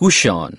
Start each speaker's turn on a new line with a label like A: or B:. A: Kushan.